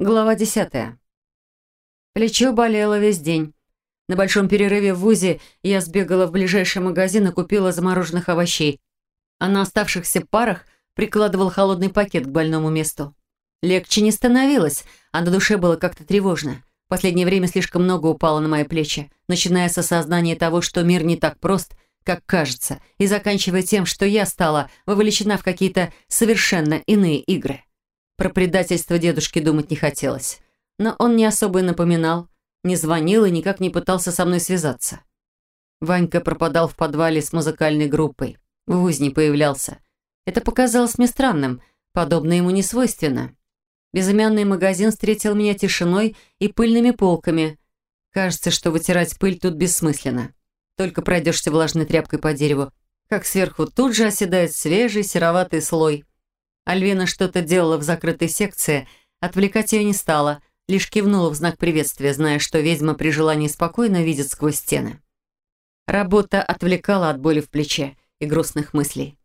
Глава десятая. Плечо болело весь день. На большом перерыве в ВУЗе я сбегала в ближайший магазин и купила замороженных овощей, а на оставшихся парах прикладывал холодный пакет к больному месту. Легче не становилось, а на душе было как-то тревожно. В последнее время слишком много упало на мои плечи, начиная с осознания того, что мир не так прост, как кажется, и заканчивая тем, что я стала вовлечена в какие-то совершенно иные игры. Про предательство дедушки думать не хотелось. Но он не особо и напоминал, не звонил и никак не пытался со мной связаться. Ванька пропадал в подвале с музыкальной группой. В ВУЗ не появлялся. Это показалось мне странным, подобное ему не свойственно. Безымянный магазин встретил меня тишиной и пыльными полками. Кажется, что вытирать пыль тут бессмысленно. Только пройдешься влажной тряпкой по дереву, как сверху тут же оседает свежий сероватый слой. Альвина что-то делала в закрытой секции, отвлекать ее не стала, лишь кивнула в знак приветствия, зная, что ведьма при желании спокойно видит сквозь стены. Работа отвлекала от боли в плече и грустных мыслей.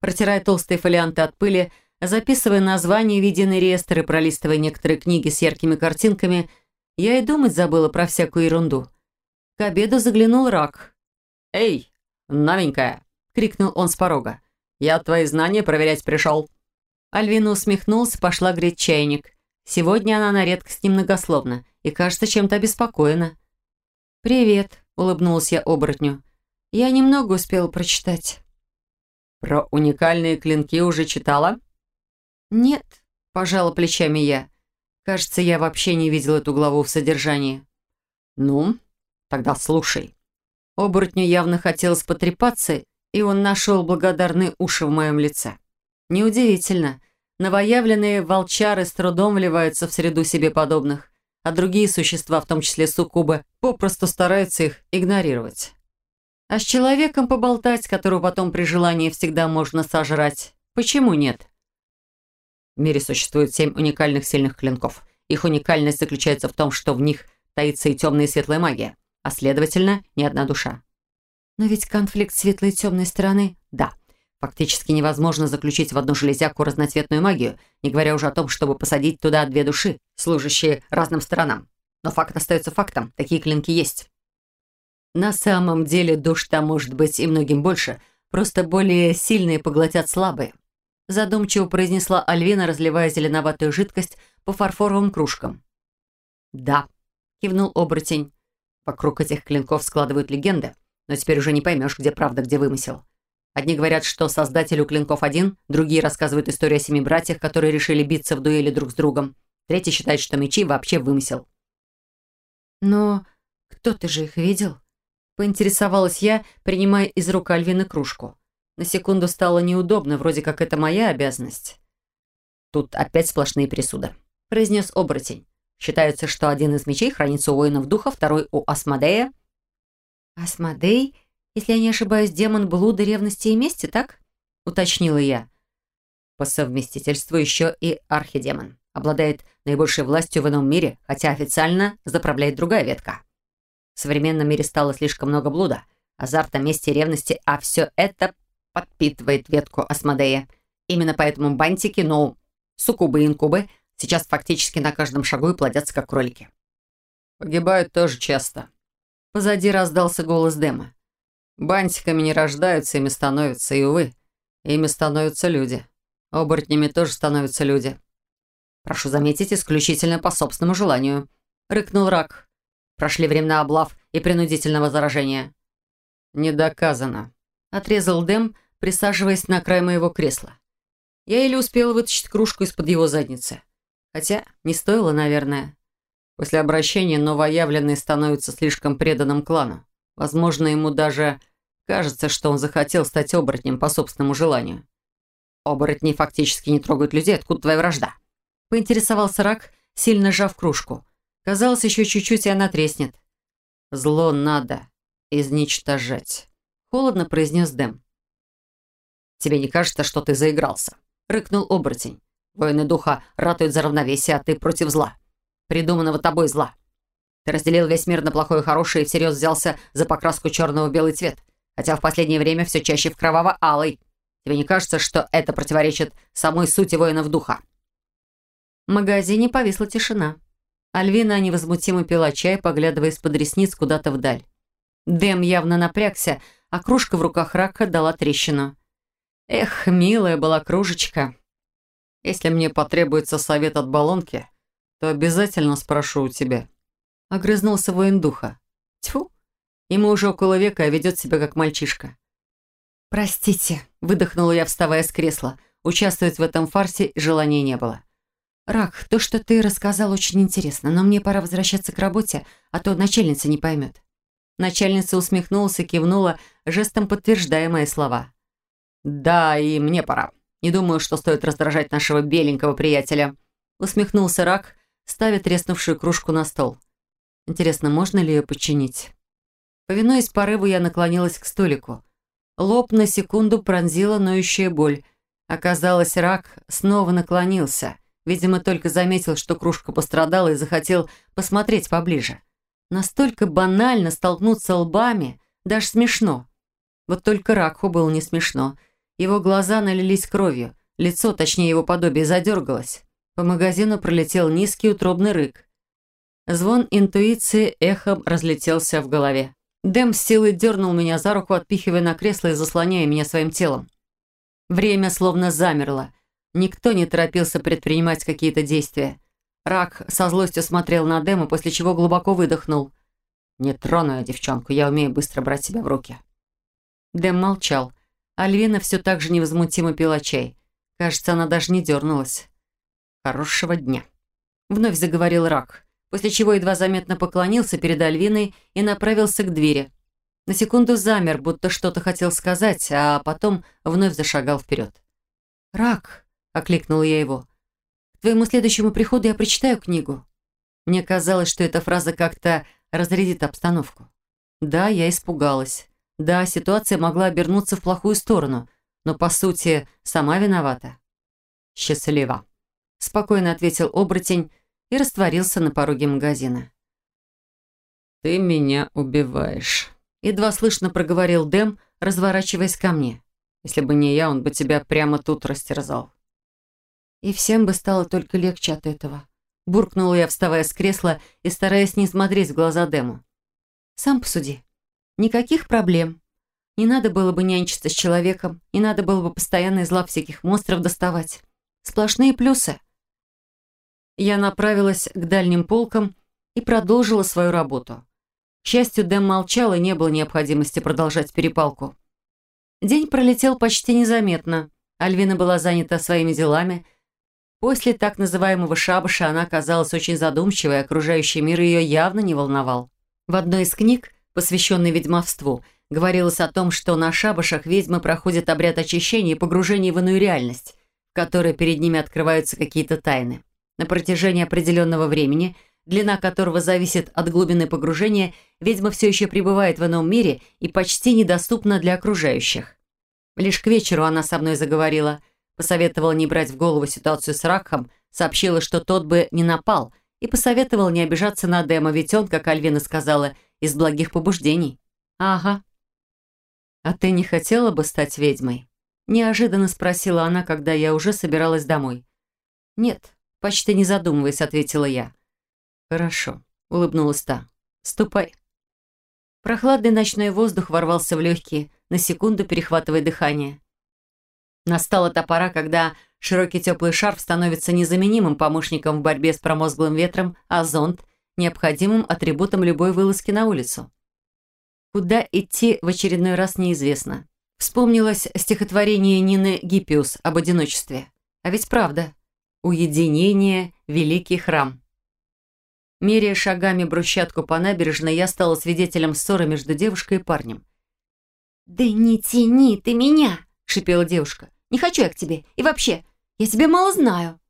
Протирая толстые фолианты от пыли, записывая названия, виденный реестр и пролистывая некоторые книги с яркими картинками, я и думать забыла про всякую ерунду. К обеду заглянул рак. «Эй, новенькая!» — крикнул он с порога. «Я твои знания проверять пришел». Альвина усмехнулась, пошла греть чайник. Сегодня она на редкость немногословна и, кажется, чем-то обеспокоена. «Привет», — улыбнулась я оборотню. «Я немного успела прочитать». «Про уникальные клинки уже читала?» «Нет», — пожала плечами я. «Кажется, я вообще не видела эту главу в содержании». «Ну, тогда слушай». Оборотню явно хотелось потрепаться, и он нашел благодарные уши в моем лице. Неудивительно. Новоявленные волчары с трудом вливаются в среду себе подобных, а другие существа, в том числе суккубы, попросту стараются их игнорировать. А с человеком поболтать, которого потом при желании всегда можно сожрать, почему нет? В мире существует семь уникальных сильных клинков. Их уникальность заключается в том, что в них таится и темная и светлая магия, а следовательно, ни одна душа. Но ведь конфликт светлой и темной стороны... Да, Фактически невозможно заключить в одну железяку разноцветную магию, не говоря уже о том, чтобы посадить туда две души, служащие разным сторонам. Но факт остается фактом, такие клинки есть. На самом деле душ там может быть и многим больше, просто более сильные поглотят слабые. Задумчиво произнесла Альвина, разливая зеленоватую жидкость по фарфоровым кружкам. «Да», — кивнул оборотень. «Вокруг этих клинков складывают легенды, но теперь уже не поймешь, где правда, где вымысел. Одни говорят, что создатель у клинков один, другие рассказывают историю о семи братьях, которые решили биться в дуэли друг с другом. Третий считает, что мечи вообще вымысел. «Но кто-то же их видел?» Поинтересовалась я, принимая из рук Альвины кружку. На секунду стало неудобно, вроде как это моя обязанность. «Тут опять сплошные присуды», — произнес оборотень. «Считается, что один из мечей хранится у воинов духа, второй у Асмодея». «Асмодей?» Если я не ошибаюсь, демон блуда, ревности и мести, так?» — уточнила я. По совместительству еще и архидемон. Обладает наибольшей властью в ином мире, хотя официально заправляет другая ветка. В современном мире стало слишком много блуда, азарта, мести, ревности, а все это подпитывает ветку Асмодея. Именно поэтому бантики, ну, суккубы и инкубы сейчас фактически на каждом шагу и плодятся, как кролики. Погибают тоже часто. Позади раздался голос Дема. Бантиками не рождаются, ими становятся, и, увы, ими становятся люди. Оборотнями тоже становятся люди. Прошу заметить, исключительно по собственному желанию. Рыкнул рак. Прошли времена облав и принудительного заражения. Не доказано. Отрезал Дэм, присаживаясь на край моего кресла. Я еле успела вытащить кружку из-под его задницы. Хотя не стоило, наверное. После обращения новоявленный становится слишком преданным клану. Возможно, ему даже Кажется, что он захотел стать оборотнем по собственному желанию. Оборотни фактически не трогают людей. Откуда твоя вражда? Поинтересовался рак, сильно сжав кружку. Казалось, еще чуть-чуть, и она треснет. «Зло надо изничтожать», — холодно произнес Дэм. «Тебе не кажется, что ты заигрался?» — рыкнул оборотень. «Воины духа ратуют за равновесие, а ты против зла. Придуманного тобой зла. Ты разделил весь мир на плохое и хорошее и всерьез взялся за покраску черного в белый цвет хотя в последнее время все чаще в кроваво-алый. Тебе не кажется, что это противоречит самой сути воинов духа?» В магазине повисла тишина. Альвина невозмутимо пила чай, поглядывая из-под ресниц куда-то вдаль. Дэм явно напрягся, а кружка в руках рака дала трещину. Эх, милая была кружечка. Если мне потребуется совет от баллонки, то обязательно спрошу у тебя. Огрызнулся воин духа. Тьфу, ему уже около века, а ведет себя как мальчишка. «Простите», — выдохнула я, вставая с кресла. Участвовать в этом фарсе желания не было. «Рак, то, что ты рассказал, очень интересно, но мне пора возвращаться к работе, а то начальница не поймет». Начальница усмехнулась и кивнула, жестом подтверждая мои слова. «Да, и мне пора. Не думаю, что стоит раздражать нашего беленького приятеля», усмехнулся Рак, ставя треснувшую кружку на стол. «Интересно, можно ли ее починить?» Повинуясь порыву, я наклонилась к столику. Лоб на секунду пронзила ноющая боль. Оказалось, Рак снова наклонился. Видимо, только заметил, что кружка пострадала и захотел посмотреть поближе. Настолько банально столкнуться лбами, даже смешно. Вот только Ракху было не смешно. Его глаза налились кровью, лицо, точнее его подобие, задергалось. По магазину пролетел низкий утробный рык. Звон интуиции эхом разлетелся в голове. Дэм с силой дернул меня за руку, отпихивая на кресло и заслоняя меня своим телом. Время словно замерло. Никто не торопился предпринимать какие-то действия. Рак со злостью смотрел на Дэма, после чего глубоко выдохнул. «Не трону я девчонку, я умею быстро брать себя в руки». Дэм молчал. Альвина все так же невозмутимо пила чай. Кажется, она даже не дернулась. «Хорошего дня», — вновь заговорил Рак, после чего едва заметно поклонился перед Альвиной и направился к двери. На секунду замер, будто что-то хотел сказать, а потом вновь зашагал вперед. «Рак», — окликнула я его. «К твоему следующему приходу я прочитаю книгу». Мне казалось, что эта фраза как-то разрядит обстановку. Да, я испугалась. Да, ситуация могла обернуться в плохую сторону, но, по сути, сама виновата. «Счастлива», — спокойно ответил оборотень и растворился на пороге магазина. «Ты меня убиваешь», — едва слышно проговорил Дэм, разворачиваясь ко мне. «Если бы не я, он бы тебя прямо тут растерзал». И всем бы стало только легче от этого. Буркнула я, вставая с кресла и стараясь не смотреть в глаза Дэму. «Сам посуди. Никаких проблем. Не надо было бы нянчиться с человеком, не надо было бы постоянно из лап всяких монстров доставать. Сплошные плюсы». Я направилась к дальним полкам и продолжила свою работу. К счастью, Дэм молчал, и не было необходимости продолжать перепалку. День пролетел почти незаметно. Альвина была занята своими делами – После так называемого шабаша она казалась очень задумчивой, окружающий мир ее явно не волновал. В одной из книг, посвященной ведьмовству, говорилось о том, что на шабашах ведьмы проходят обряд очищения и погружения в иную реальность, в которой перед ними открываются какие-то тайны. На протяжении определенного времени, длина которого зависит от глубины погружения, ведьма все еще пребывает в ином мире и почти недоступна для окружающих. Лишь к вечеру она со мной заговорила – Посоветовала не брать в голову ситуацию с Ракхом, сообщила, что тот бы не напал, и посоветовала не обижаться на Дэма, ведь он, как Альвина сказала, из благих побуждений. «Ага». «А ты не хотела бы стать ведьмой?» Неожиданно спросила она, когда я уже собиралась домой. «Нет», почти не задумываясь, ответила я. «Хорошо», — улыбнулась та. «Ступай». Прохладный ночной воздух ворвался в легкие, на секунду перехватывая дыхание. Настала та пора, когда широкий теплый шарф становится незаменимым помощником в борьбе с промозглым ветром, а зонт – необходимым атрибутом любой вылазки на улицу. Куда идти в очередной раз неизвестно. Вспомнилось стихотворение Нины Гиппиус об одиночестве. А ведь правда. Уединение – великий храм. Меряя шагами брусчатку по набережной, я стала свидетелем ссоры между девушкой и парнем. «Да не тяни ты меня!» шипела девушка. «Не хочу я к тебе. И вообще, я тебя мало знаю».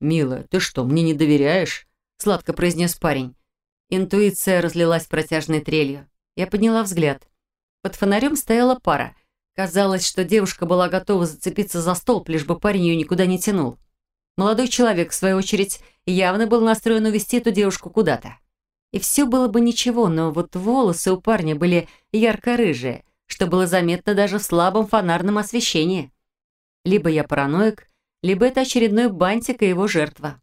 «Милая, ты что, мне не доверяешь?» Сладко произнес парень. Интуиция разлилась протяжной трелью. Я подняла взгляд. Под фонарем стояла пара. Казалось, что девушка была готова зацепиться за столб, лишь бы парень ее никуда не тянул. Молодой человек, в свою очередь, явно был настроен увести эту девушку куда-то. И все было бы ничего, но вот волосы у парня были ярко-рыжие, что было заметно даже в слабом фонарном освещении. Либо я параноик, либо это очередной бантик и его жертва.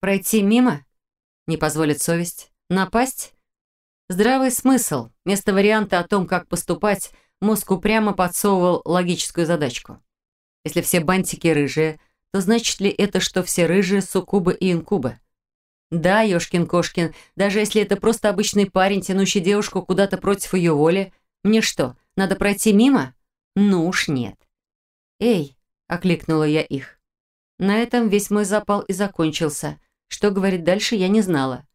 Пройти мимо? Не позволит совесть? Напасть? Здравый смысл. Вместо варианта о том, как поступать, мозг упрямо подсовывал логическую задачку. Если все бантики рыжие, то значит ли это, что все рыжие суккубы и инкубы? Да, Ёшкин-Кошкин, даже если это просто обычный парень, тянущий девушку куда-то против ее воли, мне что, надо пройти мимо? Ну уж нет. «Эй!» — окликнула я их. На этом весь мой запал и закончился. Что говорить дальше, я не знала.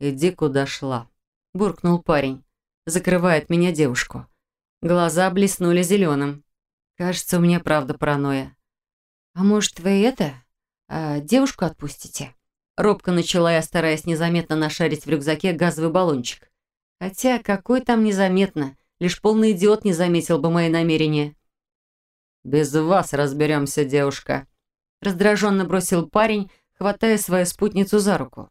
«Иди, куда шла», — буркнул парень. Закрывает меня девушку. Глаза блеснули зеленым. Кажется, у меня правда паранойя. «А может, вы это... А, девушку отпустите?» Робко начала я, стараясь незаметно нашарить в рюкзаке газовый баллончик. Хотя, какой там незаметно. Лишь полный идиот не заметил бы мои намерения. «Без вас разберемся, девушка», — раздраженно бросил парень, хватая свою спутницу за руку.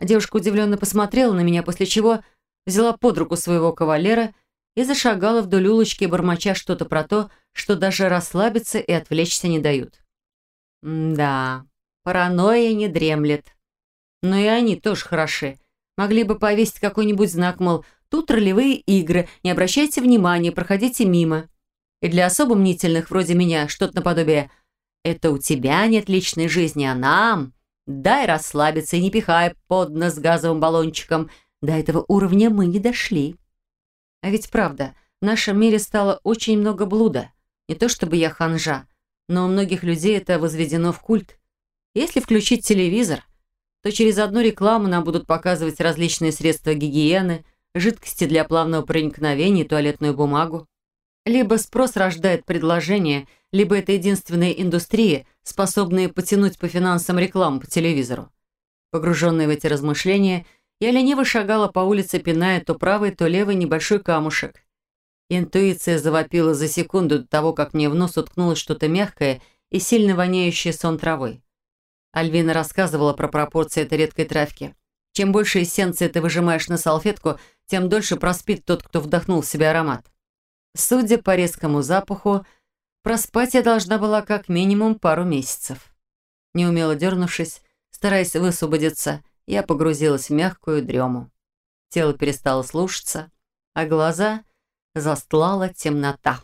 Девушка удивленно посмотрела на меня, после чего взяла под руку своего кавалера и зашагала вдоль улочки, бормоча что-то про то, что даже расслабиться и отвлечься не дают. да, паранойя не дремлет. Но и они тоже хороши. Могли бы повесить какой-нибудь знак, мол, тут ролевые игры, не обращайте внимания, проходите мимо. И для особо мнительных, вроде меня, что-то наподобие «Это у тебя нет личной жизни, а нам...» Дай расслабиться и не пихай под нос газовым баллончиком. До этого уровня мы не дошли. А ведь правда, в нашем мире стало очень много блуда. Не то чтобы я ханжа, но у многих людей это возведено в культ. Если включить телевизор, то через одну рекламу нам будут показывать различные средства гигиены, жидкости для плавного проникновения туалетную бумагу. Либо спрос рождает предложение, либо это единственные индустрии, способные потянуть по финансам рекламу по телевизору. Погруженная в эти размышления, я лениво шагала по улице, пиная то правый, то левый небольшой камушек. Интуиция завопила за секунду до того, как мне в нос уткнулось что-то мягкое и сильно воняющее сон травой. Альвина рассказывала про пропорции этой редкой травки. Чем больше эссенции ты выжимаешь на салфетку, тем дольше проспит тот, кто вдохнул в себя аромат. Судя по резкому запаху, проспать я должна была как минимум пару месяцев. Неумело дернувшись, стараясь высвободиться, я погрузилась в мягкую дрему. Тело перестало слушаться, а глаза застлала темнота.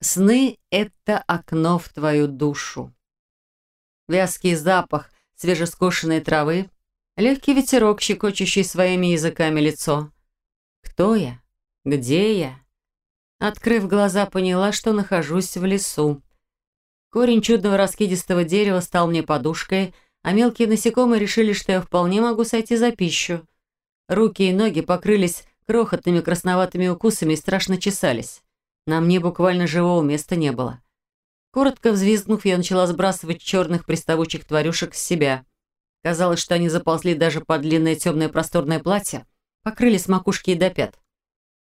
Сны — это окно в твою душу. Вязкий запах свежескошенной травы, легкий ветерок, щекочущий своими языками лицо. Кто я? Где я? Открыв глаза, поняла, что нахожусь в лесу. Корень чудного раскидистого дерева стал мне подушкой, а мелкие насекомые решили, что я вполне могу сойти за пищу. Руки и ноги покрылись крохотными красноватыми укусами и страшно чесались. На мне буквально живого места не было. Коротко взвизгнув, я начала сбрасывать черных приставучих тварюшек с себя. Казалось, что они заползли даже под длинное темное просторное платье, покрылись макушки и до пят.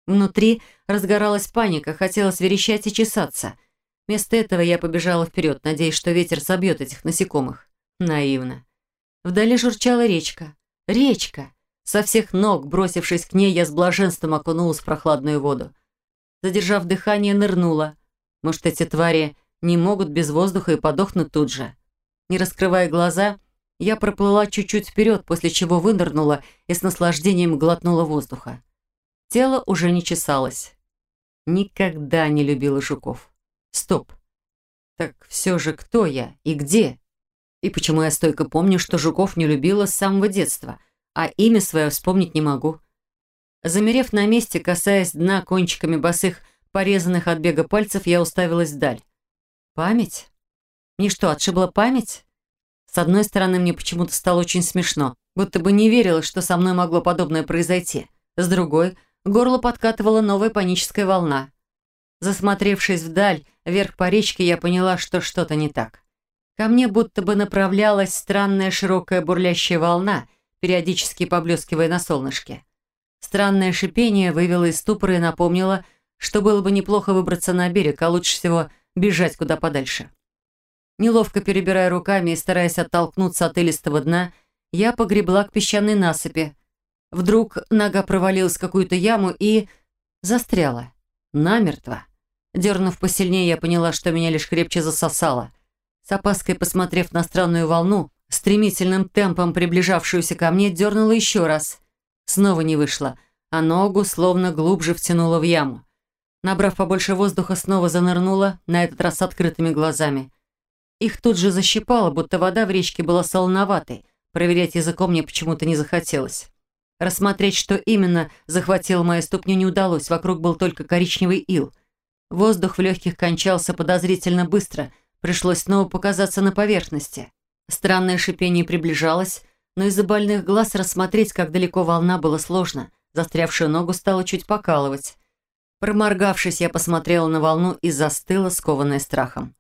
Внутри разгоралась паника, хотелось верещать и чесаться. Вместо этого я побежала вперед, надеясь, что ветер собьет этих насекомых. Наивно. Вдали журчала речка. Речка! Со всех ног, бросившись к ней, я с блаженством окунулась в прохладную воду. Задержав дыхание, нырнула. Может, эти твари не могут без воздуха и подохнут тут же. Не раскрывая глаза, я проплыла чуть-чуть вперед, после чего вынырнула и с наслаждением глотнула воздуха. Тело уже не чесалось. Никогда не любила жуков. Стоп. Так все же кто я и где? И почему я стойко помню, что жуков не любила с самого детства, а имя свое вспомнить не могу? Замерев на месте, касаясь дна кончиками босых, порезанных от бега пальцев, я уставилась вдаль. Память? Мне что, отшибла память? С одной стороны, мне почему-то стало очень смешно, будто бы не верила, что со мной могло подобное произойти. С другой, горло подкатывала новая паническая волна. Засмотревшись вдаль, вверх по речке, я поняла, что что-то не так. Ко мне будто бы направлялась странная широкая бурлящая волна, периодически поблескивая на солнышке. Странное шипение вывело из ступора и напомнило, что было бы неплохо выбраться на берег, а лучше всего бежать куда подальше. Неловко перебирая руками и стараясь оттолкнуться от илистого дна, я погребла к песчаной насыпи. Вдруг нога провалилась в какую-то яму и... застряла. Намертво. Дернув посильнее, я поняла, что меня лишь крепче засосало. С опаской посмотрев на странную волну, стремительным темпом приближавшуюся ко мне, дернула еще раз. Снова не вышло, а ногу словно глубже втянула в яму. Набрав побольше воздуха, снова занырнула, на этот раз открытыми глазами. Их тут же защипало, будто вода в речке была солоноватой. Проверять языком мне почему-то не захотелось. Рассмотреть, что именно захватило мою ступню, не удалось. Вокруг был только коричневый ил. Воздух в легких кончался подозрительно быстро. Пришлось снова показаться на поверхности. Странное шипение приближалось, но из-за больных глаз рассмотреть, как далеко волна, было сложно. Застрявшую ногу стало чуть покалывать. Проморгавшись, я посмотрела на волну и застыла, скованная страхом.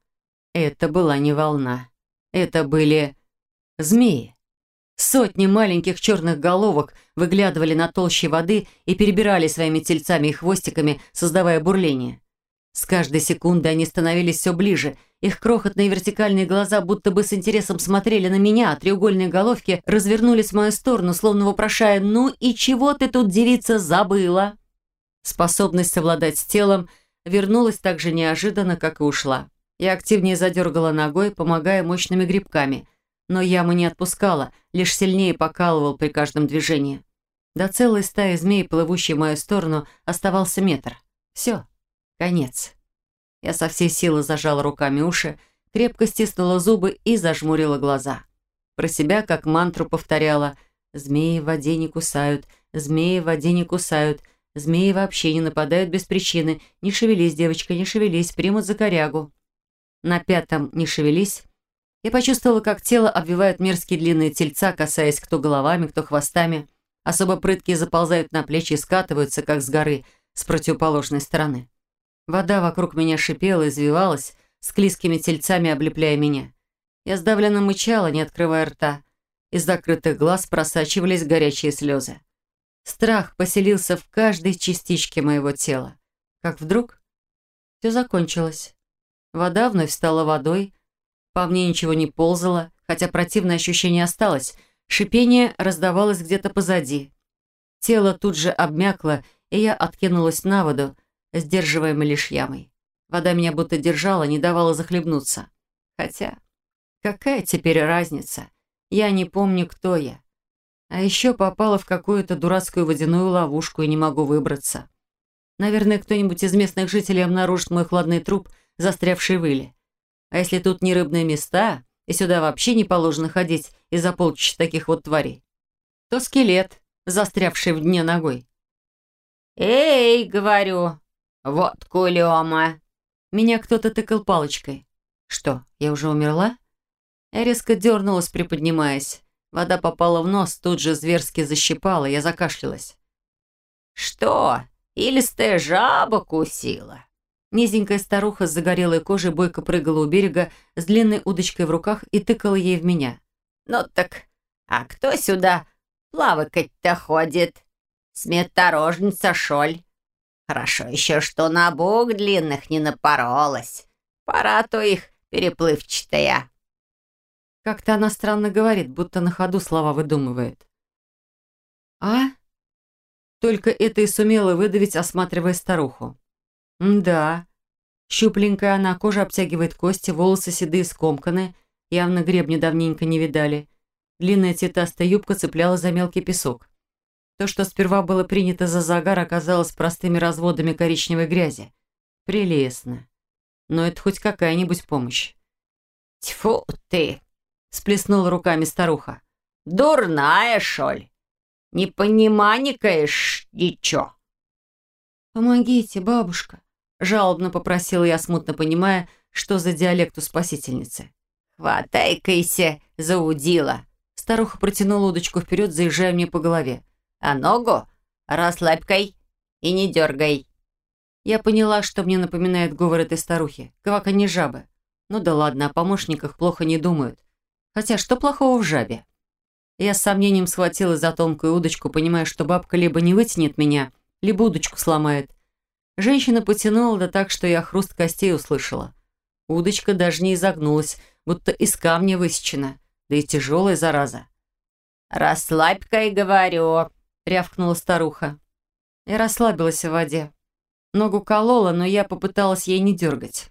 Это была не волна. Это были змеи. Сотни маленьких черных головок выглядывали на толще воды и перебирали своими тельцами и хвостиками, создавая бурление. С каждой секундой они становились все ближе. Их крохотные вертикальные глаза будто бы с интересом смотрели на меня, а треугольные головки развернулись в мою сторону, словно вопрошая «Ну и чего ты тут, девица, забыла?» Способность совладать с телом вернулась так же неожиданно, как и ушла. Я активнее задергала ногой, помогая мощными грибками. Но яму не отпускала, лишь сильнее покалывал при каждом движении. До целой стаи змей, плывущей в мою сторону, оставался метр. Все, конец. Я со всей силы зажала руками уши, крепко стиснула зубы и зажмурила глаза. Про себя как мантру повторяла «Змеи в воде не кусают, змеи в воде не кусают», Змеи вообще не нападают без причины. Не шевелись, девочка, не шевелись, примут за корягу. На пятом «не шевелись» я почувствовала, как тело обвивают мерзкие длинные тельца, касаясь кто головами, кто хвостами. Особо прыткие заползают на плечи и скатываются, как с горы, с противоположной стороны. Вода вокруг меня шипела, извивалась, с клизкими тельцами облепляя меня. Я сдавленно мычала, не открывая рта. Из закрытых глаз просачивались горячие слезы. Страх поселился в каждой частичке моего тела. Как вдруг все закончилось. Вода вновь стала водой. По мне ничего не ползало, хотя противное ощущение осталось. Шипение раздавалось где-то позади. Тело тут же обмякло, и я откинулась на воду, сдерживаемой лишь ямой. Вода меня будто держала, не давала захлебнуться. Хотя, какая теперь разница? Я не помню, кто я. А еще попала в какую-то дурацкую водяную ловушку и не могу выбраться. Наверное, кто-нибудь из местных жителей обнаружит мой хладный труп, застрявший в иле. А если тут не рыбные места, и сюда вообще не положено ходить из-за полчища таких вот тварей, то скелет, застрявший в дне ногой. «Эй!» — говорю. «Вот кулема!» Меня кто-то тыкал палочкой. Что, я уже умерла? Я резко дернулась, приподнимаясь. Вода попала в нос, тут же зверски защипала, я закашлялась. «Что? Илистая жаба кусила?» Низенькая старуха с загорелой кожей бойко прыгала у берега с длинной удочкой в руках и тыкала ей в меня. «Ну так, а кто сюда плавать-то ходит? Сметорожница Шоль. Хорошо еще, что на бук длинных не напоролась. Пора то их переплывчатая». Как-то она странно говорит, будто на ходу слова выдумывает. «А?» Только это и сумела выдавить, осматривая старуху. «Да. Щупленькая она, кожа обтягивает кости, волосы седые скомканы, явно гребни давненько не видали. Длинная цветастая юбка цепляла за мелкий песок. То, что сперва было принято за загар, оказалось простыми разводами коричневой грязи. Прелестно. Но это хоть какая-нибудь помощь. «Тьфу ты!» Сплеснула руками старуха. «Дурная, шоль! Не пониманикаешь ничего!» «Помогите, бабушка!» Жалобно попросила я, смутно понимая, что за диалект у спасительницы. «Хватай-кайся, заудила!» Старуха протянула удочку вперед, заезжая мне по голове. «А ногу расслабь-кай и не дергай!» Я поняла, что мне напоминает говор этой старухи. Кваканье жабы. Ну да ладно, о помощниках плохо не думают. Хотя что плохого в жабе? Я с сомнением схватилась за тонкую удочку, понимая, что бабка либо не вытянет меня, либо удочку сломает. Женщина потянула да так, что я хруст костей услышала. Удочка даже не изогнулась, будто из камня высечена, да и тяжелая зараза. «Расслабь-ка и говорю», — рявкнула старуха. Я расслабилась в воде. Ногу колола, но я попыталась ей не дергать.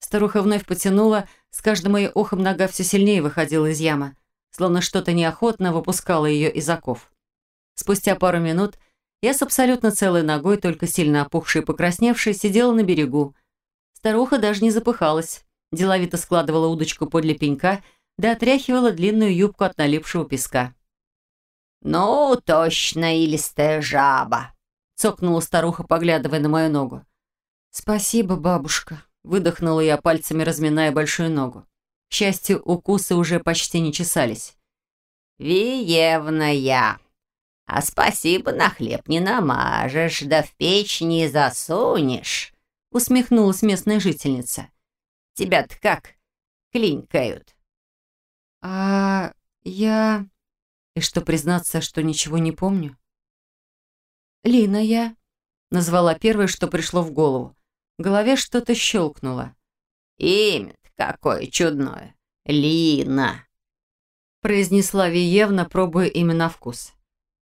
Старуха вновь потянула, с каждым ее охом нога все сильнее выходила из ямы, словно что-то неохотно выпускало ее из оков. Спустя пару минут я с абсолютно целой ногой, только сильно опухшей и покрасневшей, сидела на берегу. Старуха даже не запыхалась, деловито складывала удочку подле пенька, да отряхивала длинную юбку от налипшего песка. «Ну, точно илистая жаба!» — цокнула старуха, поглядывая на мою ногу. «Спасибо, бабушка», — выдохнула я пальцами, разминая большую ногу. К счастью, укусы уже почти не чесались. «Виевная, а спасибо на хлеб не намажешь, да в печь не засунешь», — усмехнулась местная жительница. «Тебя-то как клинкают?» «А я...» И что, признаться, что ничего не помню? «Лина я...» — назвала первое, что пришло в голову. В голове что-то щелкнуло. имя какое чудное! Лина!» произнесла Виевна, пробуя имя на вкус.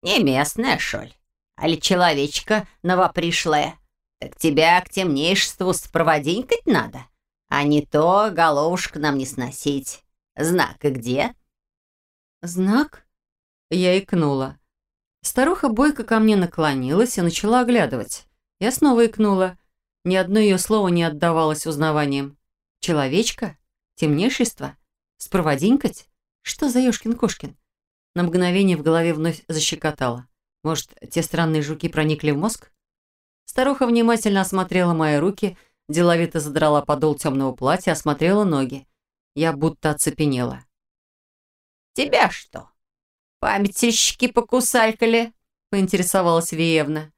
«Не местная, шоль, а ли человечка новопришлая. Так тебя к темнейшеству спроводенькать надо, а не то головушка нам не сносить. Знак и где?» «Знак?» Я икнула. Старуха бойко ко мне наклонилась и начала оглядывать. Я снова икнула. Ни одно ее слово не отдавалось узнаванием. Человечка? Темнейшество? Спроводинкать? Что за ёшкин-кошкин? На мгновение в голове вновь защекотало. Может, те странные жуки проникли в мозг? Старуха внимательно осмотрела мои руки, деловито задрала подол темного платья, осмотрела ноги. Я будто оцепенела. «Тебя что, памятельщики покусалькали?» — поинтересовалась Виевна.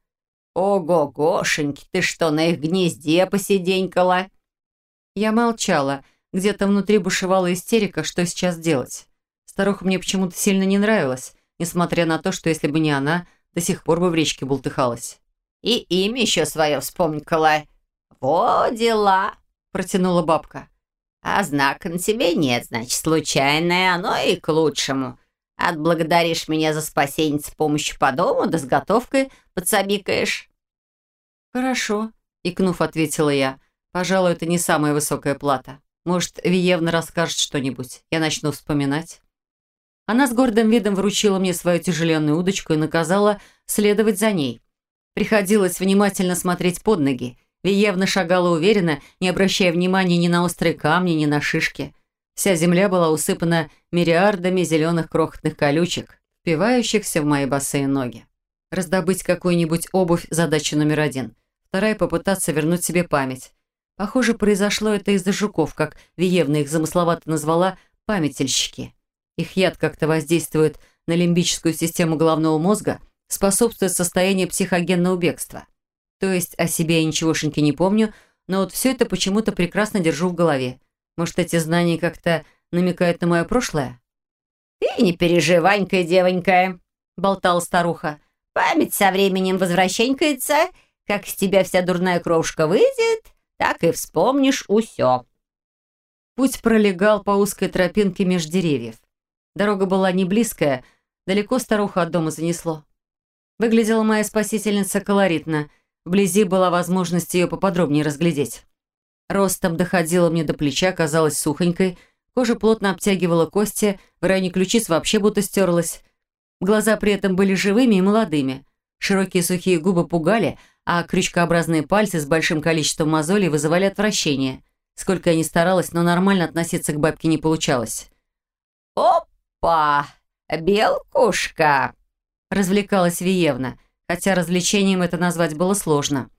«Ого-гошеньки, ты что, на их гнезде посиденькала?» Я молчала. Где-то внутри бушевала истерика, что сейчас делать. Старуха мне почему-то сильно не нравилась, несмотря на то, что если бы не она, до сих пор бы в речке бултыхалась. «И имя еще свое вспомнила. Во дела!» — протянула бабка. «А знака на тебе нет, значит, случайное оно и к лучшему. Отблагодаришь меня за спасение с помощью по дому, да с готовкой подсобикаешь». «Хорошо», — икнув, ответила я. «Пожалуй, это не самая высокая плата. Может, Виевна расскажет что-нибудь. Я начну вспоминать». Она с гордым видом вручила мне свою тяжеленную удочку и наказала следовать за ней. Приходилось внимательно смотреть под ноги. Виевна шагала уверенно, не обращая внимания ни на острые камни, ни на шишки. Вся земля была усыпана мириардами зеленых крохотных колючек, впивающихся в мои босые ноги. Раздобыть какую-нибудь обувь – задача номер один. Вторая – попытаться вернуть себе память. Похоже, произошло это из-за жуков, как Виевна их замысловато назвала «памятельщики». Их яд как-то воздействует на лимбическую систему головного мозга, способствует состоянию психогенного бегства. То есть о себе я ничегошеньки не помню, но вот все это почему-то прекрасно держу в голове. Может, эти знания как-то намекают на мое прошлое? «Ты не переживанькая, девонька», — болтала старуха. «Память со временем возвращенькается. Как с тебя вся дурная кровушка выйдет, так и вспомнишь усё». Путь пролегал по узкой тропинке меж деревьев. Дорога была не близкая, далеко старуха от дома занесло. Выглядела моя спасительница колоритно. Вблизи была возможность ее поподробнее разглядеть. Ростом доходила мне до плеча, казалась сухонькой, кожа плотно обтягивала кости, в районе ключиц вообще будто стерлась. Глаза при этом были живыми и молодыми. Широкие сухие губы пугали, а крючкообразные пальцы с большим количеством мозолей вызывали отвращение. Сколько я ни старалась, но нормально относиться к бабке не получалось. «Опа! Белкушка!» Развлекалась Виевна, хотя развлечением это назвать было сложно.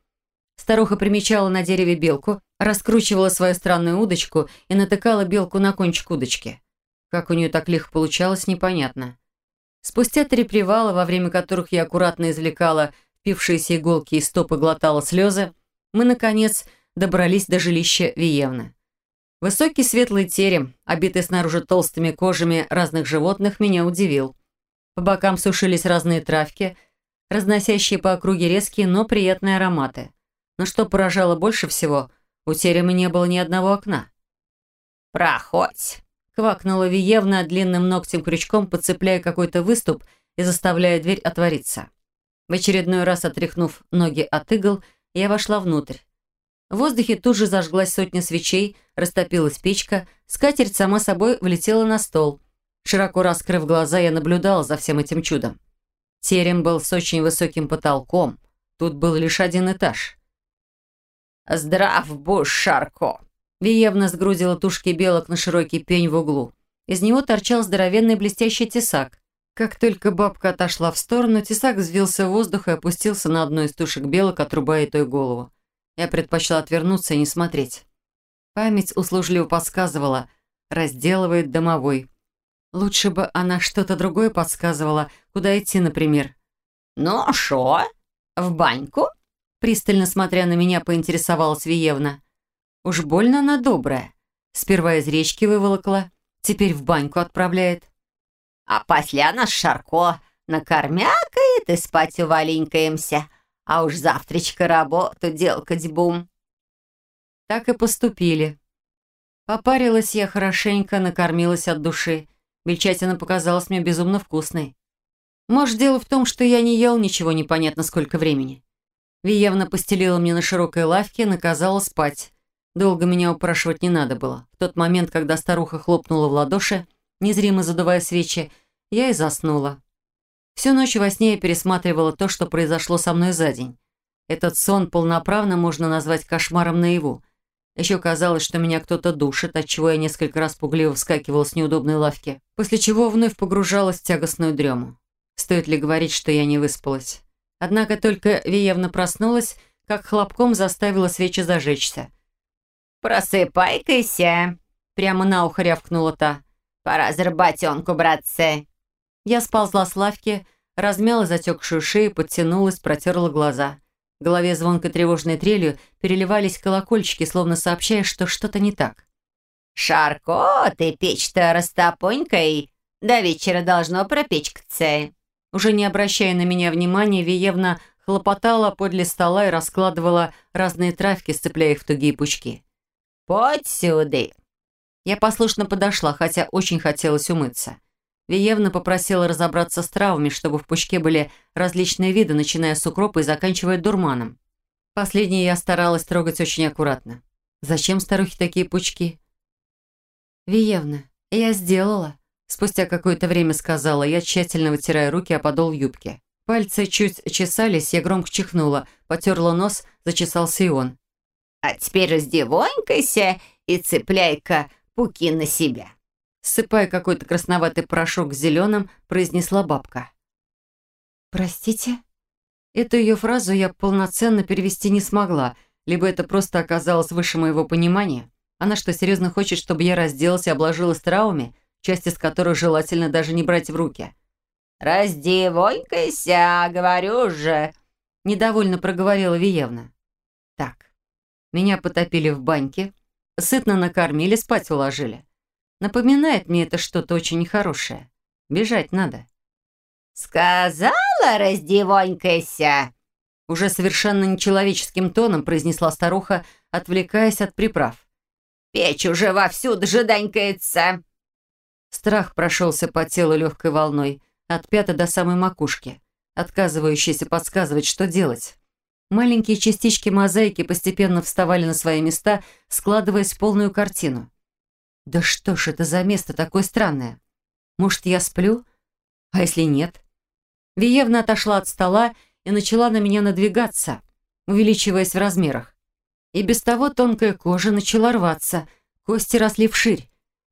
Старуха примечала на дереве белку, раскручивала свою странную удочку и натыкала белку на кончик удочки. Как у нее так лихо получалось, непонятно. Спустя три привала, во время которых я аккуратно извлекала впившиеся иголки и стопы глотала слезы, мы, наконец, добрались до жилища Виевны. Высокий светлый терем, обитый снаружи толстыми кожами разных животных, меня удивил. По бокам сушились разные травки, разносящие по округе резкие, но приятные ароматы. Но что поражало больше всего, у терема не было ни одного окна. «Проходь!» — квакнула Виевна длинным ногтем-крючком, подцепляя какой-то выступ и заставляя дверь отвориться. В очередной раз отряхнув ноги от игл, я вошла внутрь. В воздухе тут же зажглась сотня свечей, растопилась печка, скатерть сама собой влетела на стол. Широко раскрыв глаза, я наблюдала за всем этим чудом. Терем был с очень высоким потолком. Тут был лишь один этаж. «Здрав будь, Шарко!» Виевна сгрузила тушки белок на широкий пень в углу. Из него торчал здоровенный блестящий тесак. Как только бабка отошла в сторону, тесак взвился в воздух и опустился на одну из тушек белок, отрубая той голову. Я предпочла отвернуться и не смотреть. Память услужливо подсказывала, разделывает домовой. Лучше бы она что-то другое подсказывала, куда идти, например. «Ну, шо? В баньку?» Пристально смотря на меня, поинтересовалась Виевна. Уж больно она добрая. Сперва из речки выволокла, теперь в баньку отправляет. А после нас Шарко накормякает и спать уваленькаемся. А уж завтрачка работу делкать бум. Так и поступили. Попарилась я хорошенько, накормилась от души. Бельчатина показалась мне безумно вкусной. Может, дело в том, что я не ел ничего непонятно сколько времени. Виевна постелила мне на широкой лавке, наказала спать. Долго меня упрашивать не надо было. В тот момент, когда старуха хлопнула в ладоши, незримо задувая свечи, я и заснула. Всю ночь во сне я пересматривала то, что произошло со мной за день. Этот сон полноправно можно назвать кошмаром наяву. Еще казалось, что меня кто-то душит, отчего я несколько раз пугливо вскакивала с неудобной лавки, после чего вновь погружалась в тягостную дрему. Стоит ли говорить, что я не выспалась? Однако только Виевна проснулась, как хлопком заставила свечи зажечься. «Просыпай-кайся!» Прямо на ухо рявкнула та. «Пора за работенку, братцы!» Я сползла с лавки, размяла затекшую шею, подтянулась, протерла глаза. В голове звонкой тревожной трелью переливались колокольчики, словно сообщая, что что-то не так. «Шарко, ты печь-то растопонькой. До вечера должно пропечь-кться». Уже не обращая на меня внимания, Виевна хлопотала подле стола и раскладывала разные травки, сцепляя их в тугие пучки. «Подь сюды!» Я послушно подошла, хотя очень хотелось умыться. Виевна попросила разобраться с травами, чтобы в пучке были различные виды, начиная с укропа и заканчивая дурманом. Последнее я старалась трогать очень аккуратно. Зачем старухе такие пучки? «Виевна, я сделала», — спустя какое-то время сказала, я тщательно вытирая руки о подол юбки. Пальцы чуть чесались, я громко чихнула, потерла нос, зачесался и он. «А теперь раздевонькайся и цепляй-ка пуки на себя» ссыпая какой-то красноватый порошок с зеленым, произнесла бабка. «Простите?» Эту ее фразу я полноценно перевести не смогла, либо это просто оказалось выше моего понимания. Она что, серьезно хочет, чтобы я разделась и обложилась травами, часть из которых желательно даже не брать в руки? «Раздевайся, говорю же!» Недовольно проговорила Виевна. «Так, меня потопили в баньке, сытно накормили, спать уложили. Напоминает мне это что-то очень нехорошее. Бежать надо. «Сказала, раздевонькайся!» Уже совершенно нечеловеческим тоном произнесла старуха, отвлекаясь от приправ. «Печь уже вовсю дожиданькается!» Страх прошелся по телу легкой волной, от пятой до самой макушки, отказывающейся подсказывать, что делать. Маленькие частички мозаики постепенно вставали на свои места, складываясь в полную картину. Да что ж это за место такое странное? Может, я сплю? А если нет? Виевна отошла от стола и начала на меня надвигаться, увеличиваясь в размерах. И без того тонкая кожа начала рваться, кости росли вширь.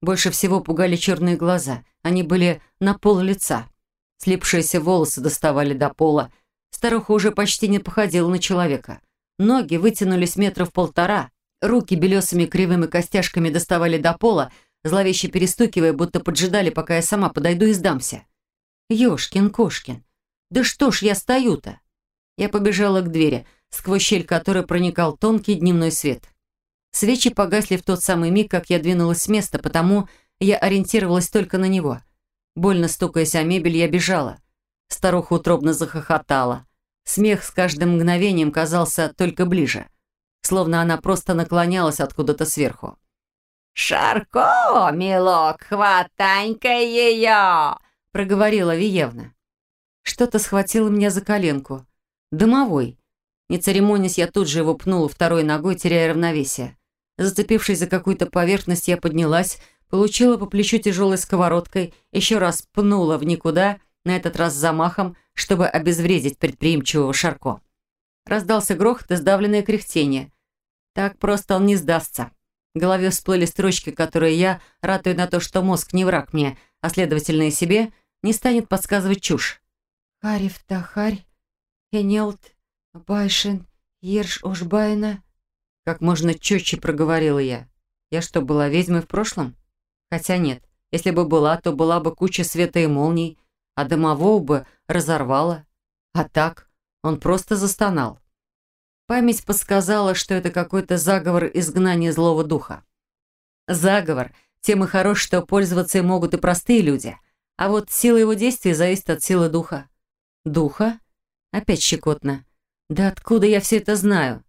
Больше всего пугали черные глаза. Они были на пол лица. Слипшиеся волосы доставали до пола. Старуха уже почти не походила на человека. Ноги вытянулись метров полтора, Руки белесыми кривыми костяшками доставали до пола, зловеще перестукивая, будто поджидали, пока я сама подойду и сдамся. Ёшкин-кошкин, да что ж я стою-то? Я побежала к двери, сквозь щель которой проникал тонкий дневной свет. Свечи погасли в тот самый миг, как я двинулась с места, потому я ориентировалась только на него. Больно стукаясь о мебель, я бежала. Старуха утробно захохотала. Смех с каждым мгновением казался только ближе словно она просто наклонялась откуда-то сверху. «Шарко, милок, хватанька ее!» — проговорила Виевна. Что-то схватило меня за коленку. Домовой. Не церемонясь, я тут же его пнула второй ногой, теряя равновесие. Зацепившись за какую-то поверхность, я поднялась, получила по плечу тяжелой сковородкой, еще раз пнула в никуда, на этот раз замахом, чтобы обезвредить предприимчивого Шарко. Раздался грохот и сдавленное кряхтение. Так просто он не сдастся. В голове всплыли строчки, которые я, ратую на то, что мозг не враг мне, а следовательно и себе, не станет подсказывать чушь. «Хариф Тахарь, Хенелт, Байшин, Ерш Ушбайна...» Как можно четче проговорила я. Я что, была ведьмой в прошлом? Хотя нет. Если бы была, то была бы куча света и молний, а домового бы разорвала. А так он просто застонал. Память подсказала, что это какой-то заговор изгнания злого духа. Заговор. Тем и хорош, что пользоваться им могут и простые люди. А вот сила его действия зависит от силы духа. Духа? Опять щекотно. Да откуда я все это знаю?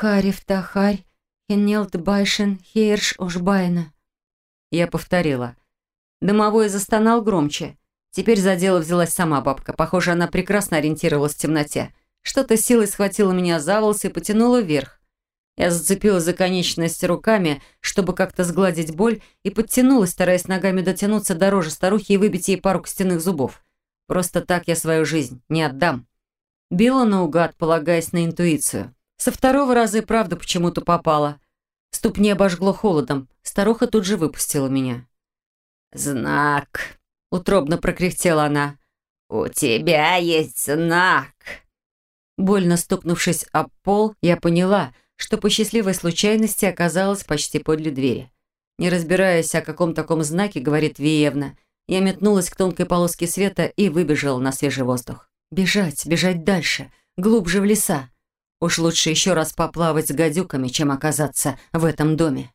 Хариф Тахарь, Хеннелт Байшен, Хейрш Ушбайна. Я повторила. Домовой застонал громче. Теперь за дело взялась сама бабка. Похоже, она прекрасно ориентировалась в темноте. Что-то силой схватило меня за волосы и потянуло вверх. Я зацепилась за конечность руками, чтобы как-то сгладить боль, и подтянулась, стараясь ногами дотянуться до рожи старухи и выбить ей пару костяных зубов. Просто так я свою жизнь не отдам. Била наугад, полагаясь на интуицию. Со второго раза и правда почему-то попала. Ступни обожгло холодом. Старуха тут же выпустила меня. «Знак», — утробно прокряхтела она. «У тебя есть знак». Больно стукнувшись об пол, я поняла, что по счастливой случайности оказалась почти подле двери. Не разбираясь, о каком таком знаке, говорит Виевна, я метнулась к тонкой полоске света и выбежала на свежий воздух. Бежать, бежать дальше, глубже в леса. Уж лучше еще раз поплавать с гадюками, чем оказаться в этом доме.